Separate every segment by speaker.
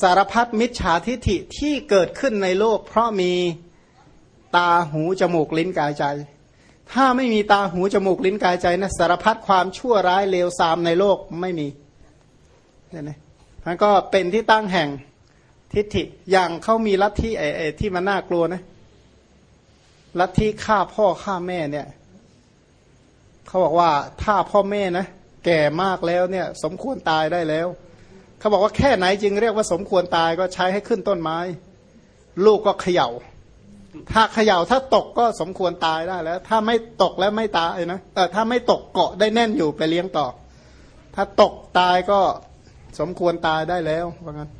Speaker 1: สารพัดมิจฉาทิฐิที่เกิดขึ้นในโลก เพราะมีตาหูจมูกลิ้นกายใจ ถ้าไม่มีตาหูจมูกลิ้นกายใจนะสารพัดความชั่วร้ายเลวทรามในโลกไม่มีเนี่ยนะมันก็เป็นที่ตั้งแห่งทิฏฐิอย่างเขามีลัทธิไอ้ไอ้ที่มันน่ากลัวนะลัทธิฆ่าพ่อฆ่าแม่เนี่ยเขาบอกว่าถ้าพ่อแม่นะแก่มากแล้วเนี่ย สมควรตายได้แล้ว เขาบอกว่าแค่ไหนจึงเรียกว่าสมควรตายก็ใช้ให้ขึ้นต้นไม้ ลูกก็เขยา่า ถ้าเขย่าถ้าตกก็สมควรตายได้แล้ว ถ้าไม่ตกแล้วไม่ตายนะแต่ถ้าไม่ตกเกาะได้แน่นอยู่ไปเลี้ยงต่อ ถ้าตกตายก็สมควรตายได้แล้วว่างั้น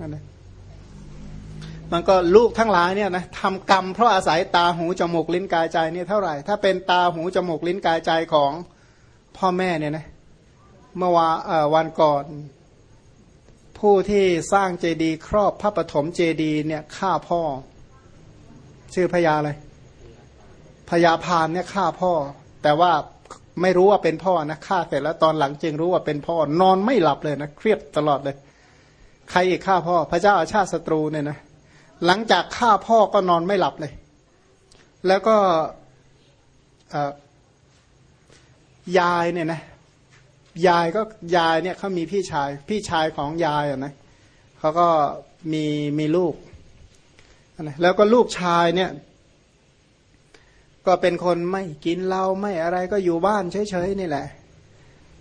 Speaker 1: นั่นเองมันก็ลูกทั้งหลายเนี่ยนะทำกรรมเพราะอาศัยตาหูจมูกลิ้นกายใจเนี่ยเท่าไหร่ ถ้าเป็นตาหูจมูกลิ้นกายใจของพ่อแม่เนี่ยนะเมื่อวานวันก่อน ผู้ที่สร้างเจดีย์ครอบพระปฐมเจดีย์เนี่ยฆ่าพ่อ ชื่อพญาอะไรพญาพานเนี่ยฆ่าพ่อ แต่ว่าไม่รู้ว่าเป็นพ่อนะฆ่าเสร็จแล้วตอนหลังจึงรู้ว่าเป็นพ่อ นอนไม่หลับเลยนะเครียดตลอดเลย ใครอีกฆ่าพ่อ พระเจ้าอาชาติศัตรูเนี่ยนะหลังจากฆ่าพ่อก็นอนไม่หลับเลย แล้วก็ยายเนี่ยนะ ยายก็ยายเนี่ยเขามีพี่ชาย พี่ชายของยายอะนะเขาก็มีมีลูกนะแล้วก็ลูกชายเนี่ย ก็เป็นคนไม่กินเหล้าไม่อะไรก็อยู่บ้านเฉยๆนี่แหละ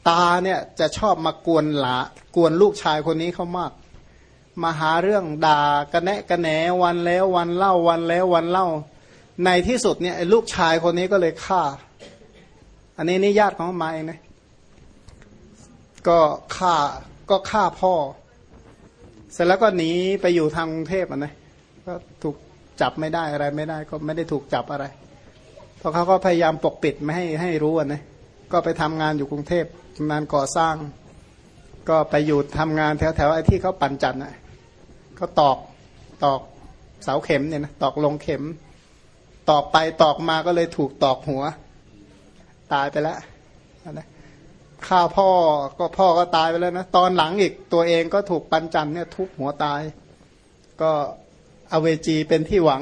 Speaker 1: ตาเนี่ยจะชอบมากวนหลากวนลูกชายคนนี้เขามาก มาหาเรื่องด่ากระแนะกระแหนวันแล้ววันเล่าวันแล้ววันเล่า ในที่สุดเนี่ยลูกชายคนนี้ก็เลยฆ่า อันนี้นี่ญาติของมาเองนะ ก็ฆ่าก็ฆ่าพ่อ เสร็จแล้วก็หนีไปอยู่ทางกรุงเทพอะนะก็ถูกจับไม่ได้อะไรไม่ได้ก็ไม่ได้ถูกจับอะไรเพราะเขาก็พยายามปกปิดไม่ให้ให้รู้อะนะก็ไปทำงานอยู่กรุงเทพงานก่อสร้าง ก็ไปอยู่ทำงานแถวแถวไอ้ที่เขาปั่นจันทร์อะเขาตอกตอกเสาเข็มเนี่ยนะตอกลงเข็ม ตอกไปตอกมาก็เลยถูกตอกหัว ตายไปแล้วนะ ข้าพ่อก็พ่อก็ตายไปแล้วนะ ตอนหลังอีกตัวเองก็ถูกปันจันเนี่ยทุบหัวตาย ก็อเวจีเป็นที่หวัง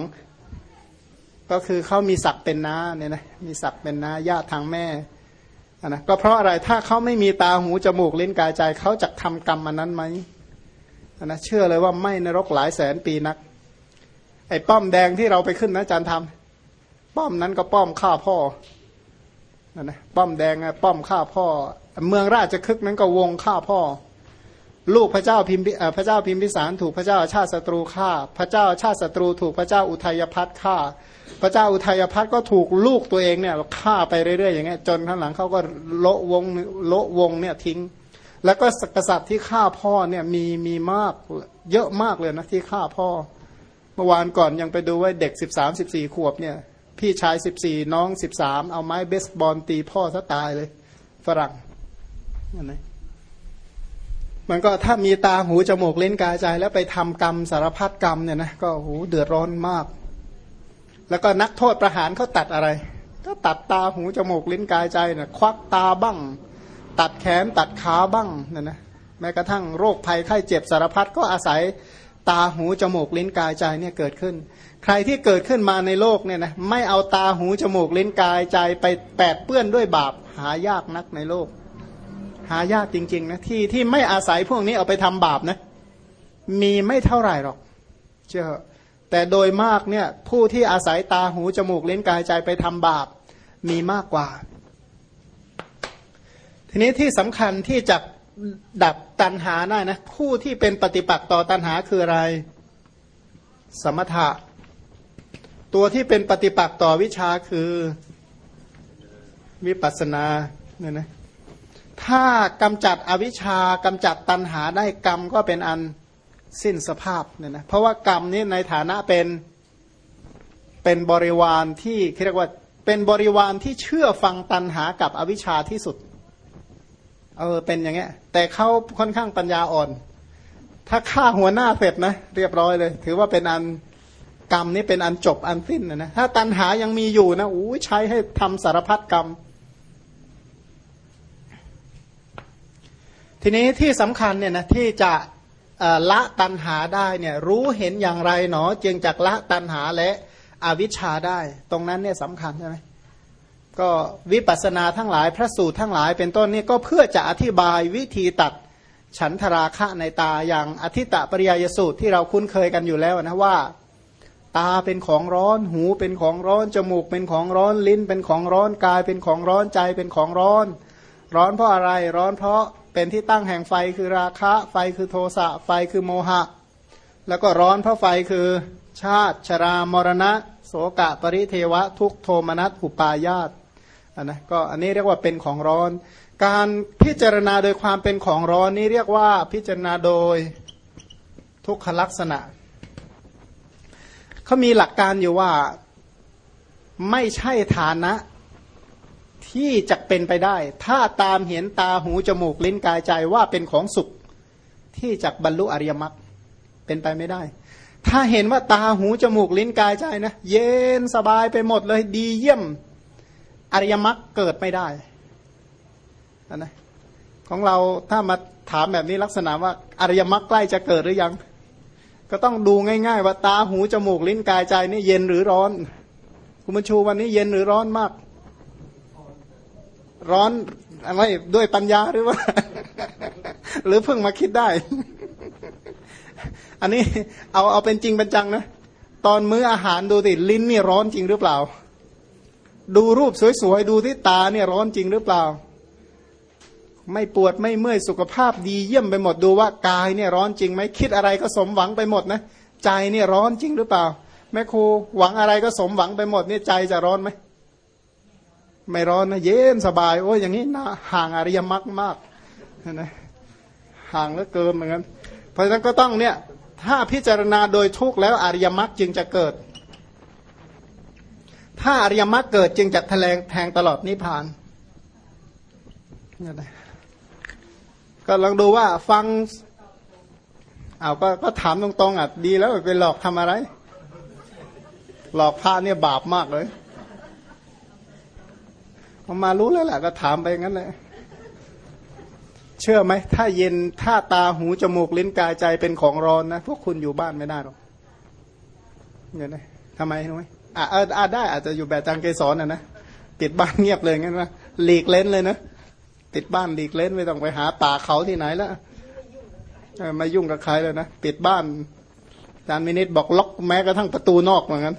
Speaker 1: ก็คือเขามีศักดิ์เป็นน้าเนี่ยนะมีศักดิ์เป็นน้าญาติทางแม่นะก็เพราะอะไรถ้าเขาไม่มีตาหูจมูกลิ้นกายใจเขาจะทำกรรมมันนั้นไหมนะเชื่อเลยว่าไม่นรกหลายแสนปีนัก ไอ้ป้อมแดงที่เราไปขึ้นนะอาจารย์ทำป้อมนั้นก็ป้อมฆ่าพ่อนะนะป้อมแดงป้อมฆ่าพ่อ เมืองราชคึกนั้นก็วงฆ่าพ่อ ลูกพระเจ้าพิมพิพระเจ้าพิมพิสารถูกพระเจ้าชาติศัตรูฆ่า พระเจ้าชาติศัตรูถูกพระเจ้าอุทัยพัฒน์ฆ่า พระเจ้าอุทัยพัฒน์ก็ถูกลูกตัวเองเนี่ยฆ่าไปเรื่อยๆอย่างเงี้ยจนข้างหลังเขาก็โละวงโละวงเนี่ยทิ้ง แล้วก็กษัตริย์ที่ฆ่าพ่อเนี่ยมีมีมากเยอะมากเลยนะที่ฆ่าพ่อ เมื่อวานก่อนยังไปดูว่าเด็กสิบสามสิบสี่ขวบเนี่ยพี่ชายสิบสี่น้องสิบสามเอาไม้เบสบอลตีพ่อซะตายเลย ฝรั่ง นั่นนะมันก็ถ้ามีตาหูจมูกเล่นกายใจ แล้วไปทำกรรมสารพัดกรรมเนี่ยนะก็หูเดือดร้อนมาก แล้วก็นักโทษประหารเขาตัดอะไร ก็ตัดตาหูจมูกลิ้นกายใจเนี่ยควักตาบ้าง ตัดแขนตัดขาบ้างนั่นนะแม้กระทั่งโรคภัยไข้เจ็บสารพัดก็อาศัยตาหูจมูกลิ้นกายใจเนี่ยเกิดขึ้น ใครที่เกิดขึ้นมาในโลกเนี่ยนะไม่เอาตาหูจมูกลิ้นกายใจไปแปดเปื้อนด้วยบาปหายากนักในโลก หายากจริง ๆ นะ ที่ที่ไม่อาศัยพวกนี้เอาไปทำบาปนะ มีไม่เท่าไหร่หรอก เชื่อแต่โดยมากเนี่ย ผู้ที่อาศัยตาหูจมูกเลิ้นกายใจไปทำบาป มีมากกว่า ทีนี้ที่สำคัญที่จะดับตัณหาได้นะ ผู้ที่เป็นปฏิปักษ์ต่อตัณหาคืออะไร สมถะ ตัวที่เป็นปฏิปักษ์ต่อวิชาคือวิปัสนาเนี่ยนะ ถ้ากำจัดอวิชากำจัดตัณหาได้กรรมก็เป็นอันสิ้นสภาพเนี่ยนะเพราะว่ากรรมนี้ในฐานะเป็นเป็นบริวารที่เรียกว่าเป็นบริวารที่เชื่อฟังตัณหากับอวิชชาที่สุด เออเป็นอย่างเงี้ย แต่เขาค่อนข้างปัญญาอ่อน ถ้าฆ่าหัวหน้าเสร็จนะเรียบร้อยเลย ถือว่าเป็นอันกรรมนี้เป็นอันจบอันสิ้นนะนะถ้าตัณหายังมีอยู่นะอู้ใช้ให้ทำสารพัดกรรม ทีนี้ที่สำคัญเนี่ยนะที่จะละตันหาได้เนี่ยรู้เห็นอย่างไรหนอจึงจากละตันหาและอวิชชาได้ ตรงนั้นเนี่ยสำคัญใช่ไหมก็วิปัสสนาทั้งหลายพระสูตรทั้งหลายเป็นต้นนี่ก็เพื่อจะอธิบายวิธีตัดฉันทราคะในตาอย่างอธิตะปริยยสูตรที่เราคุ้นเคยกันอยู่แล้วนะว่า ตาเป็นของร้อนหูเป็นของร้อน จมูกเป็นของร้อนลิ้นเป็นของร้อนกายเป็นของร้อนใจเป็นของร้อน ร้อนเพราะอะไรร้อนเพราะ เป็นที่ตั้งแห่งไฟคือราคะ ไฟคือโทสะไฟคือโมหะ แล้วก็ร้อนเพราะไฟคือชาติชรามรณะ โสกะปริเทวะ ทุกโทมนัสอุปายาตอันนะก็อันนี้เรียกว่าเป็นของร้อน การพิจารณาโดยความเป็นของร้อนนี้เรียกว่าพิจารณาโดยทุกขลักษณะเขามีหลักการอยู่ว่าไม่ใช่ฐานะ ที่จะเป็นไปได้ ถ้าตามเห็นตาหูจมูกลิ้นกายใจว่าเป็นของสุข ที่จะบรรลุอริยมรรคเป็นไปไม่ได้ ถ้าเห็นว่าตาหูจมูกลิ้นกายใจนะ เย็นสบายไปหมดเลยดีเยี่ยมอริยมรรคเกิดไม่ได้นะของเราถ้ามาถามแบบนี้ลักษณะว่าอริยมรรคใกล้จะเกิดหรือยัง ก็ต้องดูง่าย ๆ ว่าตาหูจมูกลิ้นกายใจนี่เย็นหรือร้อน คุณบัญชูวันนี้เย็นหรือร้อนมาก ร้อนอะไรด้วยปัญญาหรือว่า หรือเพิ่งมาคิดได้ อันนี้เอาเอาเป็นจริงเป็นจังนะ ตอนมื้ออาหารดูติลิ้นนี่ร้อนจริงหรือเปล่า ดูรูปสวยๆ ดูที่ตาเนี่ยร้อนจริงหรือเปล่า ไม่ปวดไม่เมื่อยสุขภาพดีเยี่ยมไปหมดดูว่ากายเนี่ยร้อนจริงไหมคิดอะไรก็สมหวังไปหมดนะ ใจเนี่ยร้อนจริงหรือเปล่า แม่ครูหวังอะไรก็สมหวังไปหมดเนี่ยใจจะร้อนไหม ไม่ร้อนนะเย็นสบายโอ้ยอย่างนี้นะห่างอริยมรรคมากนะห่างแล้วเกินเหมือนกันเพราะฉะนั้นก็ต้องเนี่ย ถ้าพิจารณาโดยทุกแล้วอริยมรรคจึงจะเกิด ถ้าอริยมรรคเกิดจึงจะแถลงแทงตลอดนิพพานนี่ก็ลองดูว่าฟังเอาก็ก็ถามตรงๆอะดีแล้วไปหลอกทำอะไร หลอกพระเนี่ยบาปมากเลย ผมมารู้แล้วแหละก็ถามไปงั้นเลยเชื่อไหมถ้าเย็นถ้าตาหูจมูกลิ้นกายใจเป็นของร้อนนะพวกคุณอยู่บ้านไม่ได้หรอกเนี่ยนะทำไมรู้ไหมอ่าอ่าได้อาจจะอยู่แบบจังเกสรนนะนะปิดบ้านเงียบเลยงั้นนะหลีกเล่นเลยนะปิดบ้านหลีกเล่นไม่ต้องไปหาป่าเขาที่ไหนล้วไม่ยุ่งกับใครเลยนะปิดบ้านอาจารย์มินิตบอกล็อกแม้กระทั่งประตูนอกเหมือนกัน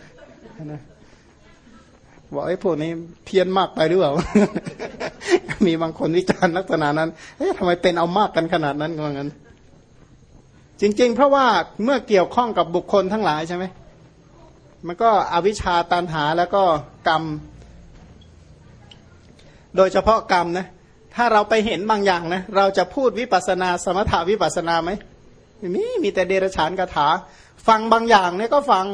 Speaker 1: นะ บอกไอ้พวกนี้เพี้ยนมากไปหรือเปล่า มีบางคนวิจารณ์ลักษณะนั้นเอ๊ะทำไมเป็นเอามากกันขนาดนั้นเหมือนกันจริง ๆ เพราะว่าเมื่อเกี่ยวข้องกับบุคคลทั้งหลายใช่ไหมมันก็อวิชชาตันหาแล้วก็กรรม โดยเฉพาะกรรมนะถ้าเราไปเห็นบางอย่างนะเราจะพูดวิปัสนาสมถาวิปัสนาไหมมีมีแต่เดรฉานคาถา ฟังบางอย่างเนี่ยก็ฟัง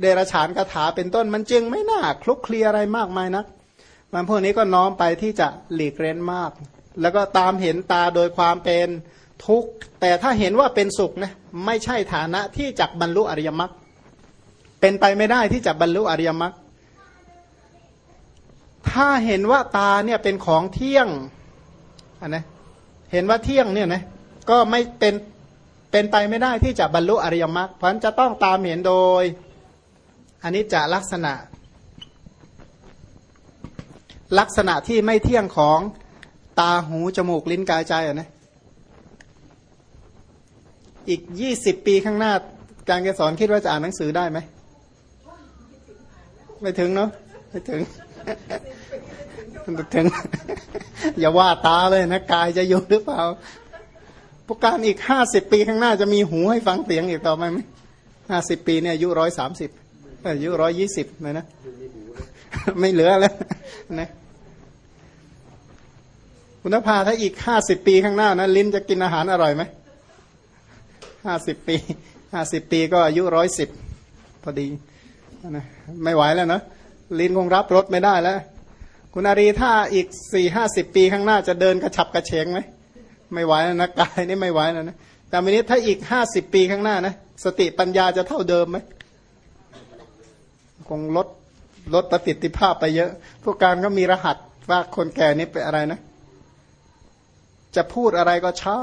Speaker 1: เดรฉานคาถาเป็นต้นมันจึงไม่น่าคลุกคลีอะไรมากมายนักมันพวกนี้ก็น้อมไปที่จะหลีกเล้นมาก แล้วก็ตามเห็นตาโดยความเป็นทุกข์ แต่ถ้าเห็นว่าเป็นสุขนะไม่ใช่ฐานะที่จักบรรลุอริยมรรคเป็นไปไม่ได้ที่จะบรรลุอริยมรรคถ้าเห็นว่าตาเนี่ยเป็นของเที่ยงอันนะเห็นว่าเที่ยงเนี่ยนะก็ไม่เป็นเป็นไปไม่ได้ที่จะบรรลุอริยมรรคเพราะนั่นจะต้องตามเห็นโดย อันนี้จะลักษณะ ลักษณะที่ไม่เที่ยงของตาหูจมูกลิ้นกายใจอะนะอีกยี่สิบปีข้างหน้า การเกสอนคิดว่าจะอ่านหนังสือได้ไหมไม่ถึงเนาะไม่ถึงถึง อย่าว่าตาเลยนะกายจะอยู่หรือเปล่าพวกการอีกห้าสิบปีข้างหน้าจะมีหูให้ฟังเสียงอีกต่อไปไหมห้าสิบปีเนี่ยอายุร้อยสามสิบ อายุร้อยยี่สิบเลยนะ ไม่เหลือแล้วนะคุณภาถ้าอีกห้าสิบปีข้างหน้านะลิ้นจะกินอาหารอร่อยไหมห้าสิบปีห้าสิบปีก็อายุร้อยสิบพอดีนะไม่ไหวแล้วเนะลิ้นคงรับรสไม่ได้แล้ว คุณอารีถ้าอีกสี่ห้าสิบปีข้างหน้าจะเดินกระฉับกระเฉงไหมไม่ไหวแล้วนะกายนี่ไม่ไหวแล้วนะแต่วันนี้ถ้าอีกห้าสิบปีข้างหน้านะสติปัญญาจะเท่าเดิมไหม คงลดลดประสิทธิภาพไปเยอะ พวกการก็มีรหัสว่าคนแก่นี่เป็นอะไรนะ จะพูดอะไรก็ช้า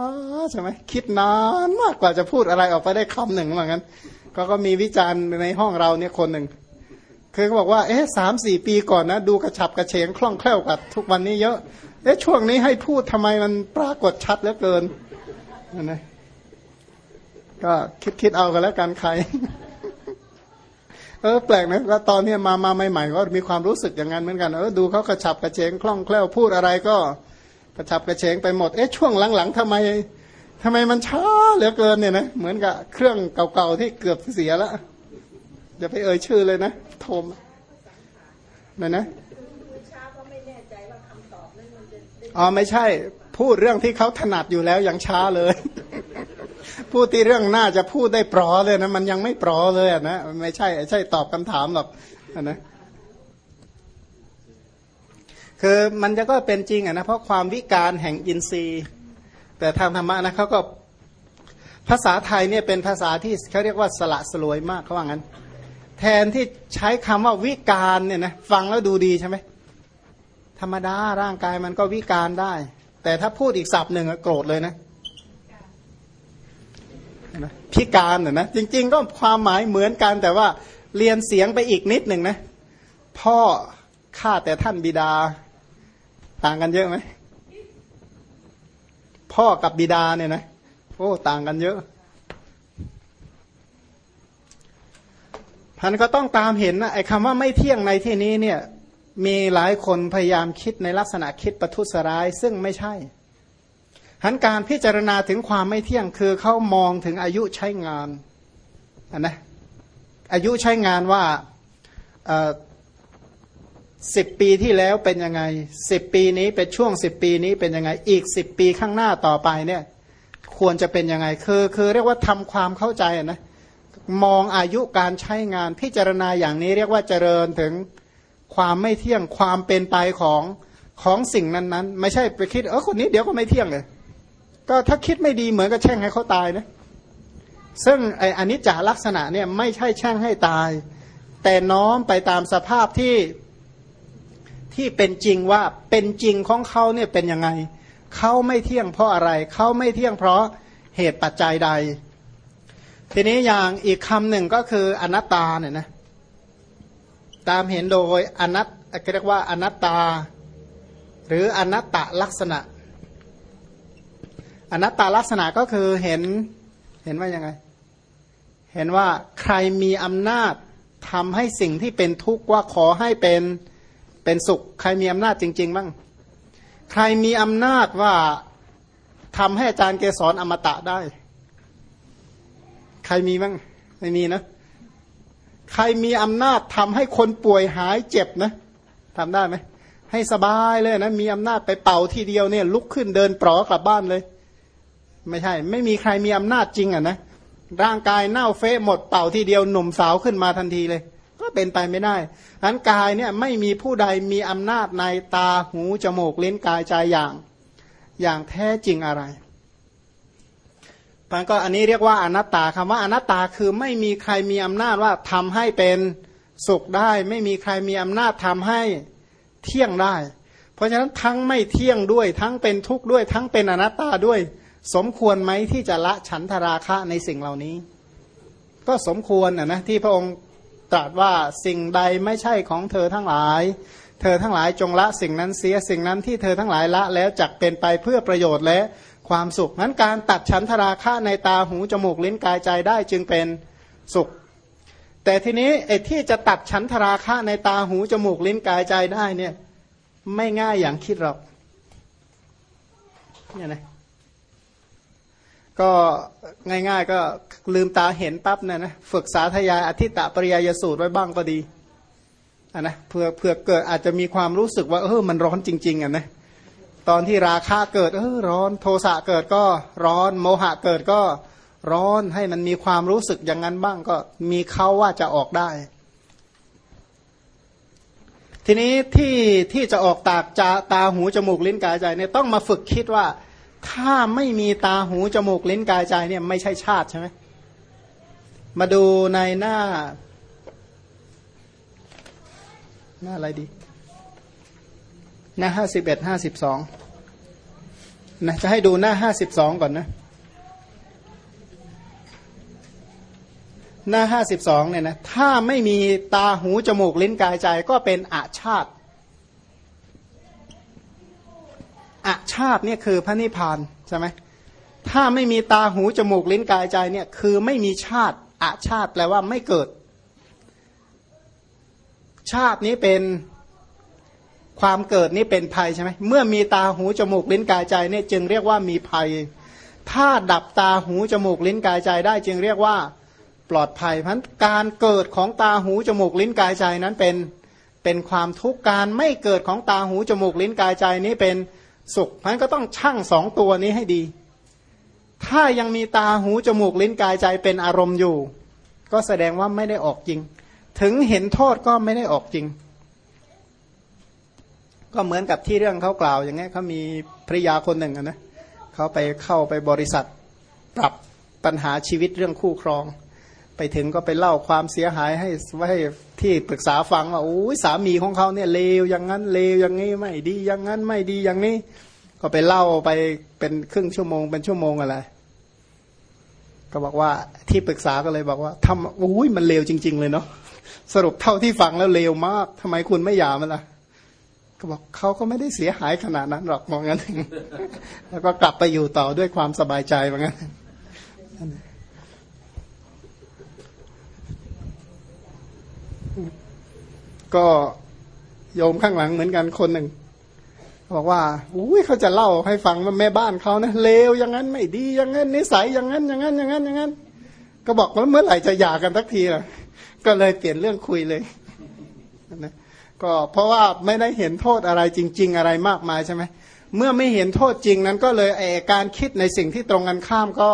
Speaker 1: ใช่ไหมคิดนานมากกว่าจะพูดอะไรออกไปได้คำหนึ่งเหมือนกันก็ก็มีวิจารณ์ในห้องเราเนี่ยคนหนึ่งคือเขาบอกว่าเอ๊ะสามสี่ปีก่อนนะ ดูกระฉับกระเฉงคล่องแคล่วกับทุกวันนี้เยอะ เอ๊ะช่วงนี้ให้พูดทำไมมันปรากฏชัดเหลือเกินนะก็คิดคิดเอากันแล้วกันใคร เออแปลกนะแล้วตอนที่มามาใหม่ๆก็มีความรู้สึกอย่างนั้นเหมือนกันเออดูเขากระฉับกระเฉงคล่องแคล่วพูดอะไรก็กระฉับกระเฉงไปหมดเอ๊ะช่วงหลังๆทำไมทำไมมันช้าเหลือเกินเนี่ยนะเหมือนกับเครื่องเก่าๆที่เกือบเสียแล้วอย่าไปเอ่ยชื่อเลยนะโทมนั่นนะอ๋อไม่ใช่ พูดเรื่องที่เขาถนัดอยู่แล้วยังช้าเลย พูดที่เรื่องน่าจะพูดได้ปลอเลยนะ มันยังไม่ปลอเลยนะไม่ใช่ใช่ตอบคำถามหรอกนะคือมันจะก็เป็นจริงอะนะเพราะความวิการแห่งอินทรีย์ แต่ทางธรรมะนะเขาก็ภาษาไทยเนี่ยเป็นภาษาที่เขาเรียกว่าสละสลวยมากเขาว่างั้น แทนที่ใช้คำว่าวิการเนี่ยนะฟังแล้วดูดีใช่ไหมธรรมดาร่างกายมันก็วิการได้ แต่ถ้าพูดอีกศัพท์หนึ่งโกรธเลยนะ พิการน่ยนะจริง ๆ ก็ความหมายเหมือนกันแต่ว่าเรียนเสียงไปอีกนิดหนึ่งนะ พ่อข้าแต่ท่านบิดา ต่างกันเยอะไหมพ่อกับบิดาเนี่ยนะโอ้ต่างกันเยอะพันก็ต้องตามเห็นนะไอ้คำว่าไม่เที่ยงในที่นี้เนี่ยมีหลายคนพยายามคิดในลักษณะคิดประทุษร้าย ซึ่งไม่ใช่ หันการพิจารณาถึงความไม่เที่ยงคือเขามองถึงอายุใช้งานนนะอายุใช้งานว่าสิบปีที่แล้วเป็นยังไงสิบปีนี้เป็นช่วงสิบปีนี้เป็นยังไงอีกสิบปีข้างหน้าต่อไปเนี่ยควรจะเป็นยังไงคือคือเรียกว่าทำความเข้าใจนะมองอายุการใช้งานพิจารณาอย่างนี้เรียกว่าเจริญถึงความไม่เที่ยงความเป็นไปของของสิ่งนั้นๆ ไม่ใช่ไปคิดเออคนนี้เดี๋ยวก็ไม่เที่ยงเลย ก็ถ้าคิดไม่ดีเหมือนกับแช่งให้เขาตายนะซึ่งไอ้อนิจจาลักษณะเนี่ยไม่ใช่แช่งให้ตาย แต่น้อมไปตามสภาพที่ที่เป็นจริงว่าเป็นจริงของเขาเนี่ยเป็นยังไงเขาไม่เที่ยงเพราะอะไรเขาไม่เที่ยงเพราะเหตุปัจจัยใด ทีนี้อย่างอีกคำหนึ่งก็คืออนัตตาเนี่ยนะตามเห็นโดยอนัตเรียกว่าอนัตตา หรืออนัตตลักษณะ อนัตตาลักษณะก็คือเห็นเห็นว่ายังไง เห็นว่าใครมีอำนาจทำให้สิ่งที่เป็นทุกข์ว่าขอให้เป็นเป็นสุข ใครมีอำนาจจริง ๆ บ้าง ใครมีอำนาจว่าทำให้อาจารย์เกสรอมตะได้ ใครมีบ้างไม่มีนะ ใครมีอำนาจทำให้คนป่วยหายเจ็บนะทำได้ไหมให้สบายเลยนะ มีอำนาจไปเป่าทีเดียวเนี่ย ลุกขึ้นเดินปลอกลับบ้านเลย ไม่ใช่ ไม่มีใครมีอำนาจจริงอะนะร่างกายเน่าเฟะหมดเป่าทีเดียวหนุ่มสาวขึ้นมาทันทีเลย ก็เป็นไปไม่ได้นั้นกายเนี่ยไม่มีผู้ใดมีอำนาจในตาหูจมูกลิ้นกายใจอย่าง อย่างแท้จริงอะไรพันก็อันนี้เรียกว่าอนัตตาคำว่าอนัตตาคือไม่มีใครมีอำนาจว่าทำให้เป็นสุขได้ ไม่มีใครมีอำนาจทำให้เที่ยงได้ เพราะฉะนั้นทั้งไม่เที่ยงด้วย ทั้งเป็นทุกข์ด้วย ทั้งเป็นอนัตตาด้วย สมควรไหมที่จะละฉันทราคะในสิ่งเหล่านี้ ก็สมควรนะนะที่พระองค์ตรัสว่าสิ่งใดไม่ใช่ของเธอทั้งหลาย เธอทั้งหลายจงละสิ่งนั้นเสียสิ่งนั้นที่เธอทั้งหลายละแล้วจักเป็นไปเพื่อประโยชน์และความสุขนั้นการตัดฉันทราคะในตาหูจมูกลิ้นกายใจได้จึงเป็นสุข แต่ทีนี้ไอ้ที่จะตัดฉันทราคะในตาหูจมูกลิ้นกายใจได้เนี่ยไม่ง่ายอย่างคิดหรอกเนี่ยนะ ก็ง่ายๆก็ลืมตาเห็นปั๊บเนี่ยนะฝึกสาธยายอธิตะปริยายสูตรไว้บ้างก็ดีอะนะเพื่อเพื่อเกิดอาจจะมีความรู้สึกว่าเออมันร้อนจริง ๆอะนะตอนที่ราคะเกิดเออร้อนโทสะเกิดก็ร้อนโมหะเกิดก็ร้อนให้มันมีความรู้สึกอย่างนั้นบ้างก็มีเขาว่าจะออกได้ ทีนี้ที่ที่จะออกตากจาตาหูจมูกลิ้นกายใจเนี่ยต้องมาฝึกคิดว่า ถ้าไม่มีตาหูจมูกลิ้นกายใจเนี่ยไม่ใช่ชาติใช่ไหมมาดูในหน้า หน้าอะไรดี หน้าห้าสิบเอ็ดห้าสิบสองนะจะให้ดูหน้าห้าสิบสองก่อนนะ หน้าห้าสิบสองเนี่ยนะถ้าไม่มีตาหูจมูกลิ้นกายใจก็เป็นอาชาติอาชาติเนี่ยคือพระนิพพานใช่ไหมถ้าไม่มีตาหูจมูกลิ้นกายใจเนี่ยคือไม่มีชาติอาชาติแปลว่าไม่เกิด ชาตินี้เป็นความเกิดนี้เป็นภัยใช่ไหมเมื่อมีตาหูจมูกลิ้นกายใจเนี่ยจึงเรียกว่ามีภัย ถ้าดับตาหูจมูกลิ้นกายใจได้ จึงเรียกว่าปลอดภัยเพราะการเกิดของตาหูจมูกลิ้นกายใจนั้นเป็นเป็นความทุกข์การไม่เกิดของตาหูจมูกลิ้นกายใจนี้เป็น สุขเพราะนั้นก็ต้องชั่งสองตัวนี้ให้ดี ถ้ายังมีตาหูจมูกลิ้นกายใจเป็นอารมณ์อยู่ ก็แสดงว่าไม่ได้ออกจริง ถึงเห็นโทษก็ไม่ได้ออกจริง ก็เหมือนกับที่เรื่องเขากล่าวอย่างเงี้เขามีภริยาคนหนึ่งนะเขาไปเข้าไปบริษัทปรับปัญหาชีวิตเรื่องคู่ครอง ไปถึงก็ไปเล่าความเสียหายให้ไว้ที่ปรึกษาฟังว่าโอ้ยสามีของเขาเนี่ยเลวอย่างนั้นเลวอย่างนี้ไม่ดีอย่างนั้นไม่ดีอย่างนี้ ก็ไปเล่าไปเป็นครึ่งชั่วโมงเป็นชั่วโมงอะไร ก็บอกว่าที่ปรึกษาก็เลยบอกว่าทำโอ้ยมันเลวจริง ๆ เลยเนาะสรุปเท่าที่ฟังแล้วเลวมากทำไมคุณไม่หย่ามันล่ะก็บอกเขาก็ไม่ได้เสียหายขนาดนั้นหรอกมองงั้น แล้วก็กลับไปอยู่ต่อด้วยความสบายใจเหมือนกัน ก็โยมข้างหลังเหมือนกันคนหนึ่งบอกว่าอุ้ยเขาจะเล่าให้ฟังว่าแม่บ้านเขานะเลวอย่างนั้นไม่ดีอย่างนั้นนิสัยอย่างนั้นอย่างนั้นอย่างนั้นอย่างนั้น ก็บอกว่าเมื่อไหร่จะหย่ากันสักทีล่ะก็เลยเปลี่ยนเรื่องคุยเลยนะก็เพราะว่าไม่ได้เห็นโทษอะไรจริง ๆ อะไรมากมายใช่ไหมเมื่อไม่เห็นโทษจริงนั้นก็เลยเอการคิดในสิ่งที่ตรงกันข้ามก็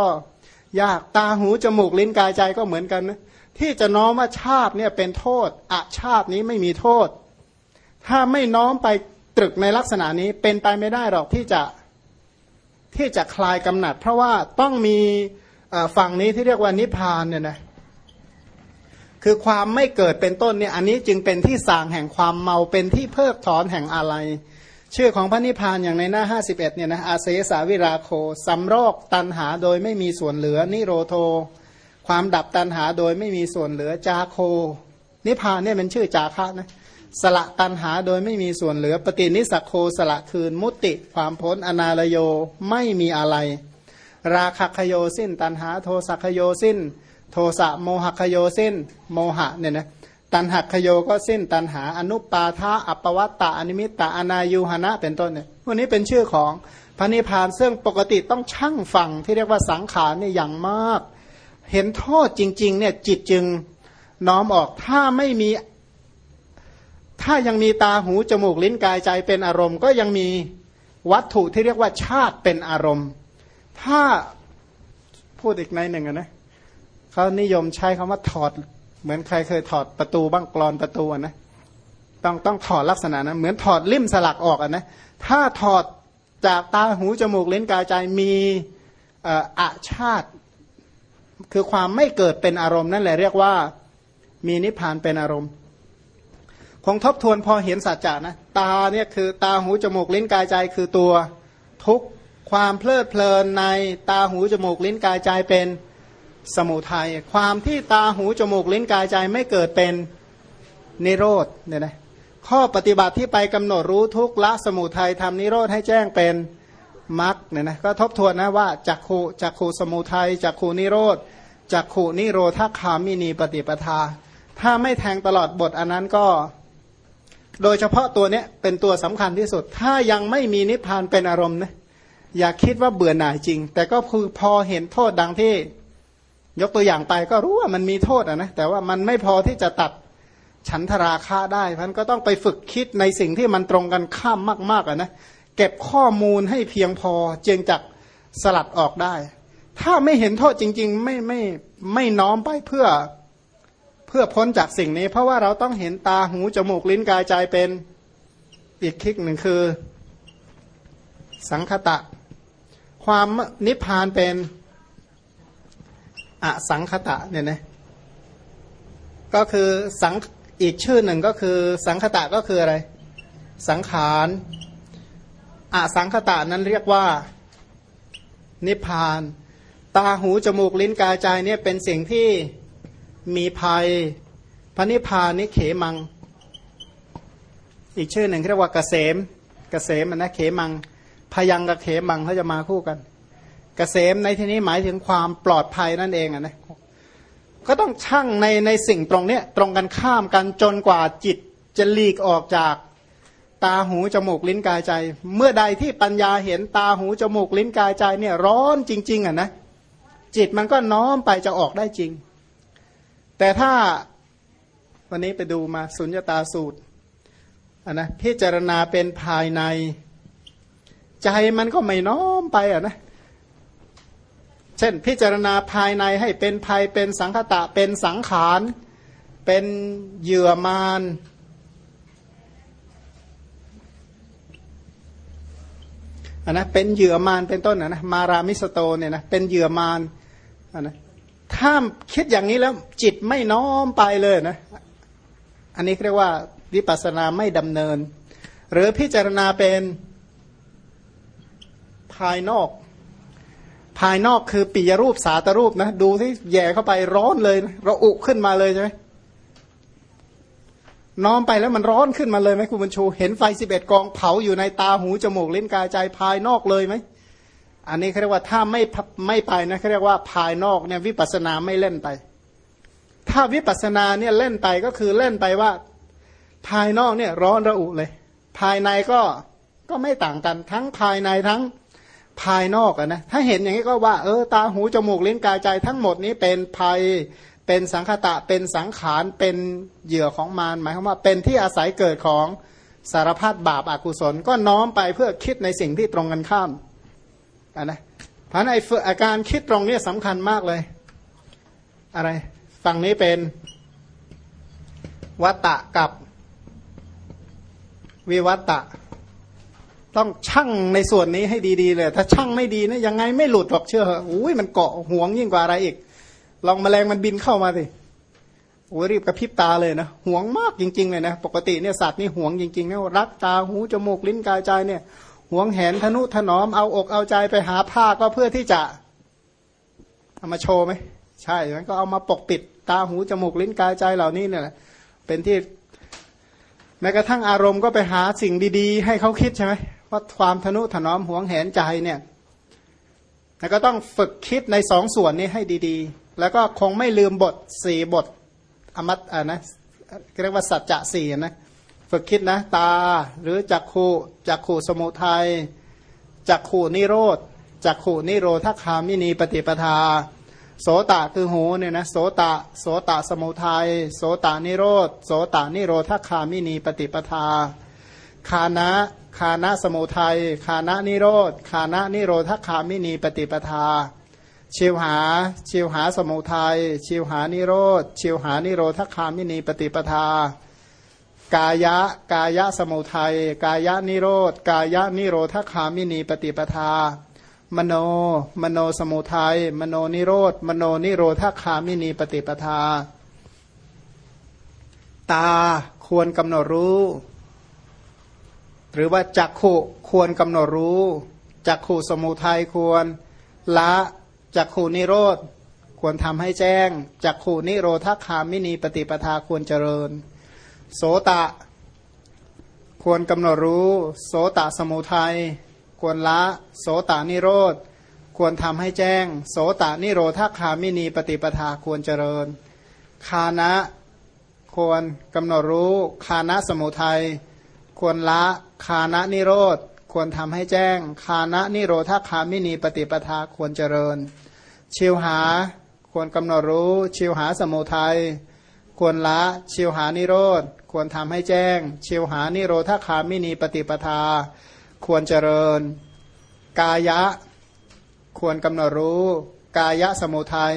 Speaker 1: ยากตาหูจมูกลิ้นกายใจก็เหมือนกันนะ ที่จะน้อมว่าชาติเนี่ยเป็นโทษอะชาตินี้ไม่มีโทษ ถ้าไม่น้อมไปตรึกในลักษณะนี้เป็นไปไม่ได้หรอกที่จะที่จะคลายกำหนัด เพราะว่าต้องมีฝั่งนี้ที่เรียกว่านิพพานเนี่ยนะคือความไม่เกิดเป็นต้นเนี่ยอันนี้จึงเป็นที่สางแห่งความเมาเป็นที่เพิกถอนแห่งอะไร ชื่อของพระนิพพานอย่างในหน้า 51เนี่ยนะอาเสสาวิราโคสำรอกตันหาโดยไม่มีส่วนเหลือนิโรโท ความดับตันหาโดยไม่มีส่วนเหลือจาโค นิพพานเนี่ยเป็นชื่อจาคะนะสละตันหาโดยไม่มีส่วนเหลือ ปฏินิสักโคสละคืน มุติ ความพ้นอนาลโยไม่มีอะไร ราคะคโยสิ้น ตันหาโทสักโยสิ้น โทสะโมหคโยสิ้น โมหะเนี่ยนะตันหักโยก็สิ้นตันหาอนุปาทาอัปวัตตาอนิมิตตาอนายุหนะเป็นต้นเนี่ยวกนี้เป็นชื่อของพระนิพพานซึ่งปกติต้องชั่งฟังที่เรียกว่าสังขารเนี่ยอย่างมาก เห็นโทษจริงๆเนี่ยจิตจึงน้อมออกถ้าไม่มี ถ้ายังมีตาหูจมูกลิ้นกายใจเป็นอารมณ์ ก็ยังมีวัตถุที่เรียกว่าชาติเป็นอารมณ์ ถ้าพูดอีกในหนึ่งนะเขานิยมใช้คำว่าถอด เหมือนใครเคยถอดประตูบ้างกรอนประตูนะต้องต้องถอดลักษณะนะเหมือนถอดลิ่มสลักออกอะนะถ้าถอดจากตาหูจมูกลิ้นกายใจมีอาชาติ คือความไม่เกิดเป็นอารมณ์นั่นแหละเรียกว่ามีนิพพานเป็นอารมณ์ คงทบทวนพอเห็นสัจจะนะ ตาเนี่ยคือตาหูจมูกลิ้นกายใจคือตัวทุกความเพลิดเพลินในตาหูจมูกลิ้นกายใจเป็นสมุทัยความที่ตาหูจมูกลิ้นกายใจไม่เกิดเป็นนิโรธเนี่ยนะข้อปฏิบัติที่ไปกำหนดรู้ทุกละสมุทัยทำนิโรธให้แจ้งเป็น เนี่ยนะก็ทบทวนนะว่าจักขูจักขูสมุทัยจักขูนิโรธจักขูนิโรธาคามินีปฏิปทา ถ้าไม่แทงตลอดบทอันนั้นก็ โดยเฉพาะตัวเนี้ยเป็นตัวสำคัญที่สุด ถ้ายังไม่มีนิพพานเป็นอารมณ์นะอย่าคิดว่าเบื่อหน่ายจริง แต่ก็คือพอเห็นโทษดังที่ ยกตัวอย่างไปก็รู้ว่ามันมีโทษอะนะแต่ว่ามันไม่พอที่จะตัดฉันทราคาได้พันก็ต้องไปฝึกคิดในสิ่งที่มันตรงกันข้ามมากๆอะนะ เก็บข้อมูลให้เพียงพอจึงจักสลัดออกได้ ถ้าไม่เห็นโทษจริง ๆ ไม่ไม่ไม่น้อมไปเพื่อเพื่อพ้นจากสิ่งนี้ เพราะว่าเราต้องเห็นตาหูจมูกลิ้นกายใจเป็นอีกคลิกหนึ่งคือ สังคตะ ความนิพพานเป็นอสังคตะเนี่ยนะก็คือสังอีกชื่อหนึ่งก็คือ สังคตะก็คืออะไร สังขาร อสังคตานั้นเรียกว่า นิพพาน ตาหูจมูกลิ้นกายใจเนี่ยเป็นสิ่งที่มีภัย พระนิพพานนี่เขมัง อีกชื่อหนึ่งเรียกว่าเกษมเกษมนะเขมัง พยังกับเขมังเขาจะมาคู่กันเกษมในที่นี้หมายถึงความปลอดภัยนั่นเองนะก็ต้องช่างในในสิ่งตรงเนี้ยตรงกันข้ามกันจนกว่าจิตจะหลีกออกจาก ตาหูจมูกลิ้นกายใจ เมื่อใดที่ปัญญาเห็นตาหูจมูกลิ้นกายใจเนี่ยร้อนจริง ๆอะนะจิตมันก็น้อมไปจะออกได้จริง แต่ถ้าวันนี้ไปดูมาสุญญตาสูตรอะนะพิจารณาเป็นภายใน ใจมันก็ไม่น้อมไปอะนะเช่นพิจารณาภายในให้เป็นภัยเป็นสังคตะเป็นสังขาร เป็นเหยื่อมาร นนะเป็นเหยื่อมารเป็นต้นนะนะมารามิสโตเนี่ยนะเป็นเหยื่อมารอันนะถ้าคิดอย่างนี้แล้วจิตไม่น้อมไปเลยนะอันนี้เรียกว่าวิปัสสนาไม่ดำเนิน หรือพิจารณาเป็นภายนอก ภายนอกคือปิยรูปสาตรูปนะดูที่แย่เข้าไปร้อนเลยนะเราอุขึ้นมาเลยใช่ไหม น้อมไปแล้วมันร้อนขึ้นมาเลยไหมคุณบรรชู เห็นไฟสิบเอ็ดกองเผาอยู่ในตาหูจมูกลิ้นกายใจภายนอกเลยไหมอันนี้เขาเรียกว่าถ้าไม่ไม่ไปนะเขาเรียกว่าภายนอกเนี่ยวิปัสนาไม่เล่นไป ถ้าวิปัสนาเนี่ยเล่นไปก็คือเล่นไปว่า ภายนอกเนี่ยร้อนระอุเลย ภายในก็ก็ไม่ต่างกันทั้งภายในทั้งภายนอกอะนะถ้าเห็นอย่างนี้ก็ว่าเออตาหูจมูกลิ้นกายใจทั้งหมดนี้เป็นภัย เป็นสังคตะเป็นสังขารเป็นเหยื่อของมารหมายความว่าเป็นที่อาศัยเกิดของสารพัดบาปอากุศล ก็น้อมไปเพื่อคิดในสิ่งที่ตรงกันข้ามอะนะเพราะในอาการคิดตรงนี้สำคัญมากเลย อะไร ฝั่งนี้เป็นวัตตะกับวิวัตตะ ต้องชั่งในส่วนนี้ให้ดีๆเลย ถ้าชั่งไม่ดีนะยังไงไม่หลุดหรอกเชื่อเหรออุ้ยมันเกาะห่วงยิ่งกว่าอะไรอีก ลองมแมลงมันบินเข้ามาสิโอ้รีบกระพริบตาเลยนะห่วงมากจริง ๆ เลยนะ ปกติเนี่ยสัตว์นี่ห่วงจริงๆนะรักตาหูจมูกลิ้นกายใจเนี่ยห่วงแหนทนุถนอมเอาอกเอาใจไปหาผ้าก็เพื่อที่จะเอามาโชว์ไหมใช่งั้นก็เอามาปกปิดตาหูจมูกลิ้นกายใจเหล่านี้เนี่ยเป็นที่แม้กระทั่งอารมณ์ก็ไปหาสิ่งดีๆ ให้เขาคิดใช่ไหมว่าความทนุถนอมห่วงแหนใจเนี่ยแล้วก็ต้องฝึกคิดในสองส่วนนี้ให้ดี ๆ แล้วก็คงไม่ลืมบทสี่บทอมัตอ่านะเรียกว่าสัจจะสี่นะฝึกคิดนะ ตาหรือจักขูจักขูสมุทัยจักขุนิโรธจักขุนิโรธคามินีปฏิปทา โสตะคือหูเนี่ยนะโสตะโสตะสมุทัยโสตานิโรธโสตานิโรธคามินีปฏิปทาฆานะฆานะสมุทัยฆานะนิโรธฆานะนิโรธคามินีปฏิปทา ชิวหา ชิวหาสมุทัย ชิวหานิโรธ ชิวหานิโรธคามินีปฏิปทา กายะ กายะสมุทัย กายะนิโรธ กายะนิโรธคามินีปฏิปทา มโน มโนสมุทัย มโนนิโรธ มโนนิโรธคามินีปฏิปทา ตาควรกำหนดรู้ หรือว่าจักขุควรกำหนดรู้ จักขุสมุทัยควรละ จักขูนิโรธควรทำให้แจ้งจักขุนิโรธคามินีปฏิปทาควรเจริญ โสตะ ควรกำหนดรู้ โสตะสมุทัยควรละ โสตานิโรธควรทำให้แจ้ง โสตานิโรธคามินีปฏิปทาควรเจริญ ฆานะควรกำหนดรู้ ฆานะสมุทัยควรละ ฆานะนิโรธ ควรทำให้แจ้ง ฆานะนิโรธคามินีปฏิปทาควรเจริญ ชิวหาควรกำหนดรู้ ชิวหาสมุทัยควรละชิวหานิโรธ ควรทำให้แจ้ง ชิวหานิโรธาคามินีปฏิปทา ควรเจริญ กายะ ควรกำหนดรู้ กายะสมุทัย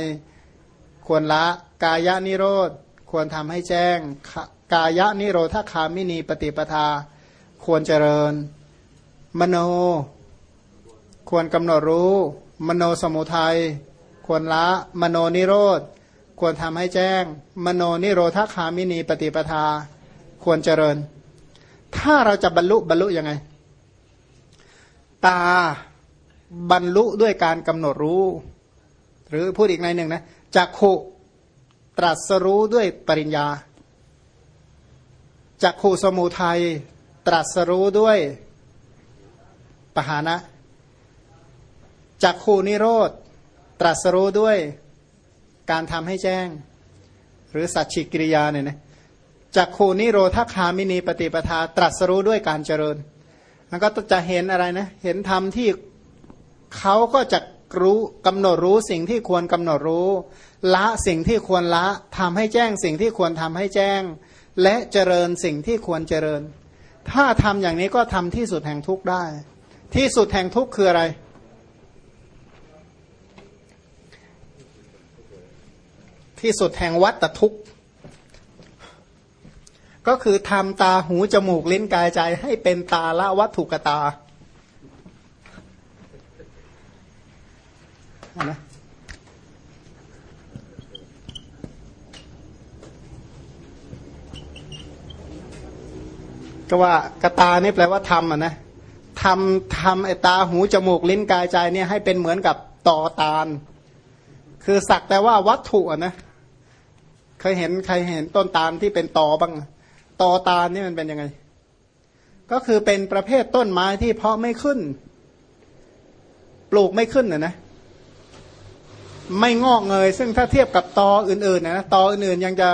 Speaker 1: ควรละกายะนิโรธ ควรทำให้แจ้ง กายะนิโรธาคามินีปฏิปทา ควรเจริญ มโน ควรกำหนดรู้ มโนสมุทัยควรละ มโนนิโรธ ควรทำให้แจ้ง มโนนิโรธคามินีปฏิปทา ควรเจริญ ถ้าเราจะบรรลุบรรลุยังไง ตาบรรลุด้วยการกำหนดรู้ หรือพูดอีกในหนึ่งนะจักขุตรัสรู้ด้วยปริญญาจักขูสมุทัยตรัสรู้ด้วย ปหานะจักขูนิโรธตรัสรู้ด้วยการทำให้แจ้ง หรือสัจฉิกิริยาเนี่ยนะจักขูนิโรธคามินีปฏิปทา ตรัสรู้ด้วยการเจริญมันก็จะเห็นอะไรนะ เห็นธรรมที่เขาก็จะรู้กำหนดรู้สิ่งที่ควรกำหนดรู้ ละสิ่งที่ควรละทำให้แจ้งสิ่งที่ควรทำให้แจ้ง และเจริญสิ่งที่ควรเจริญ ถ้าทำอย่างนี้ก็ทำที่สุดแห่งทุกข์ได้ ที่สุดแห่งทุกข์คืออะไร ที่สุดแห่งวัตทุกข์ก็คือทำตาหูจมูกลิ้นกายใจให้เป็นตาละวัตถุกตานะก็ว่ากตานี่แปลว่าทำอะนะ ทำทำไอตาหูจมูกลิ้นกายใจเนี่ยให้เป็นเหมือนกับต่อตาล คือสักแต่ว่าวัตถุนะเคยเห็นใครเห็นต้นตาลที่เป็นตอบ้างตอตาลนี่มันเป็นยังไง ก็คือเป็นประเภทต้นไม้ที่เพาะไม่ขึ้น ปลูกไม่ขึ้นนะนะไม่งอกเงย ซึ่งถ้าเทียบกับตออื่นๆนะตออื่นๆยังจะ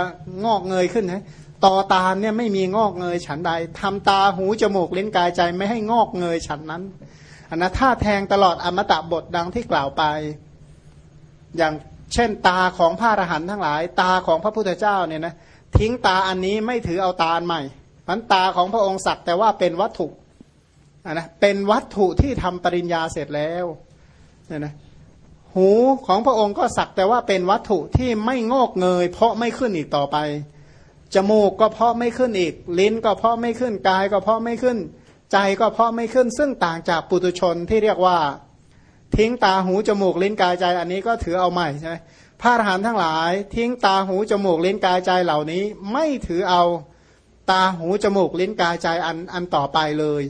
Speaker 1: งอกเงยขึ้นนะ ต่อตาเนี่ยไม่มีงอกเงยฉันใดทำตาหูจมูกเลิ้นกายใจไม่ให้งอกเงยฉันนั้นอันนะถ้าแทงตลอดอมตะบทดังที่กล่าวไป อย่างเช่นตาของพระอรหันต์ทั้งหลาย ตาของพระพุทธเจ้าเนี่ยนะทิ้งตาอันนี้ไม่ถือเอาตาใหม่มันตาของพระองค์สักแต่ว่าเป็นวัตถุนนะเป็นวัตถุที่ทำปริญญาเสร็จแล้วเนี่ยนะหูของพระองค์ก็สักแต่ว่าเป็นวัตถุที่ไม่งอกเงย เพราะไม่ขึ้นอีกต่อไป จมูกก็เพาะไม่ขึ้นอีก ลิ้นก็เพาะไม่ขึ้นกายก็เพาะไม่ขึ้น ใจก็เพาะไม่ขึ้น ซึ่งต่างจากปุตุชนที่เรียกว่า ทิ้งตาหูจมูกลิ้นกายใจอันนี้ก็ถือเอาใหม่ใช่ไหมพระอรหันต์ทั้งหลาย ทิ้งตาหูจมูกลิ้นกายใจเหล่านี้ ไม่ถือเอาตาหูจมูกลิ้นกายใจอันอันต่อไปเลย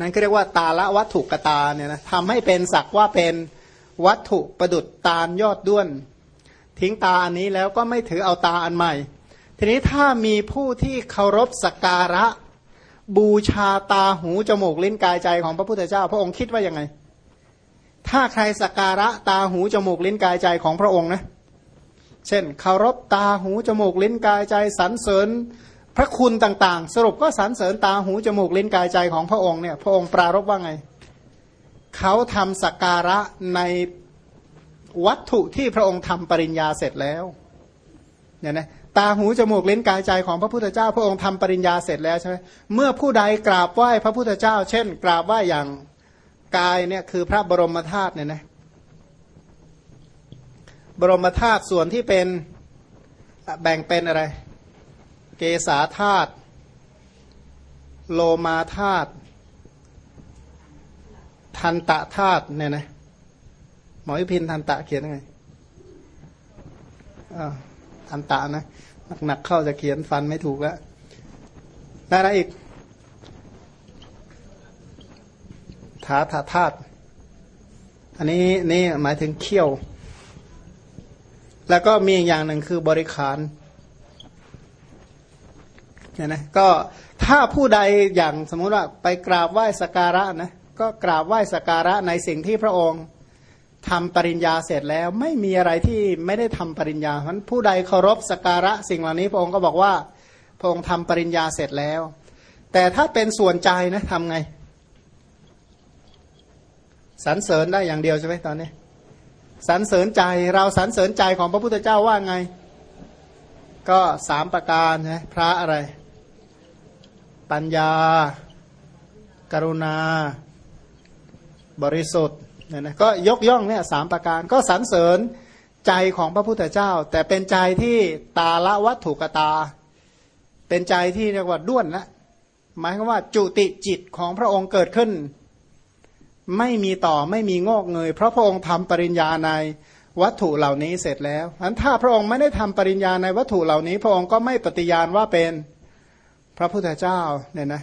Speaker 1: นั่นก็เรียกว่าตาละวัตถุกตาเนี่ยนะทำให้เป็นสักว่าเป็นวัตถุประดุดตาลยอดด้วน ทิ้งตาอันนี้แล้วก็ไม่ถือเอาตาอันใหม่ ทีนี้ถ้ามีผู้ที่เคารพสักการะ บูชาตาหูจมูกลิ้นกายใจของพระพุทธเจ้า พระองค์คิดว่ายังไง ถ้าใครสักการะตาหูจมูกลิ้นกายใจของพระองค์นะ เช่นเคารพตาหูจมูกลิ้นกายใจสรรเสริญพระคุณต่างๆ สรุปก็สรรเสริญตาหูจมูกลิ้นกายใจของพระองค์เนี่ย พระองค์ปรารบว่าไง เขาทำสักการะในวัตถุที่พระองค์ทำปริญญาเสร็จแล้วเนี่ยนะ ตาหูจมูกลิ้นกายใจของพระพุทธเจ้า พระองค์ทำปริญญาเสร็จแล้วใช่ไหมเมื่อผู้ใดกราบไหว้พระพุทธเจ้า เช่น กราบไหว้อย่างกายเนี่ยคือพระบรมธาตุเนี่ยนะบรมธาตุส่วนที่เป็นแบ่งเป็นอะไร เกษาธาตุโลมาธาตุทันตะธาตุเนี่ยนะหมอยุพินทันตะเขียนยังไงอ่า ทันตะนะหนักๆเข้าจะเขียนฟันไม่ถูกแล้วได้อะไรอีกถาถาธาตุอันนี้นี่หมายถึงเขี้ยว แล้วก็มีอย่างหนึ่งคือบริขารเนี่ยนะก็ถ้าผู้ใดอย่างสมมุติว่าไปกราบไหว้สการะนะก็กราบไหว้สการะในสิ่งที่พระองค์ ทำปริญญาเสร็จแล้วไม่มีอะไรที่ไม่ได้ทำปริญญาเพราะผู้ใดเคารพสการะสิ่งเหล่านี้พระองค์ก็บอกว่าพระองค์ทำปริญญาเสร็จแล้ว แต่ถ้าเป็นส่วนใจนะทำไงสรรเสริญได้อย่างเดียวใช่ไหมตอนนี้สรรเสริญใจเราสรรเสริญใจของพระพุทธเจ้าว่าไง ก็สามประการนะพระอะไร ปัญญา กรุณา บริสุทธิ์ นี่ยนะก็ยกย่องเนี่ยสามประการก็สรรเสริญใจของพระพุทธเจ้า แต่เป็นใจที่ตาละวัตถุกตา เป็นใจที่เรียกว่าด้วนนะหมายความว่าจุติจิตของพระองค์เกิดขึ้น ไม่มีต่อไม่มีงอกเงย เพราะพระองค์ทำปริญญาในวัตถุเหล่านี้เสร็จแล้วอันถ้าพระองค์ไม่ได้ทำปริญญาในวัตถุเหล่านี้ พระองค์ก็ไม่ปฏิญาณว่าเป็นพระพุทธเจ้าเนี่ยนะ